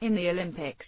in the olympics.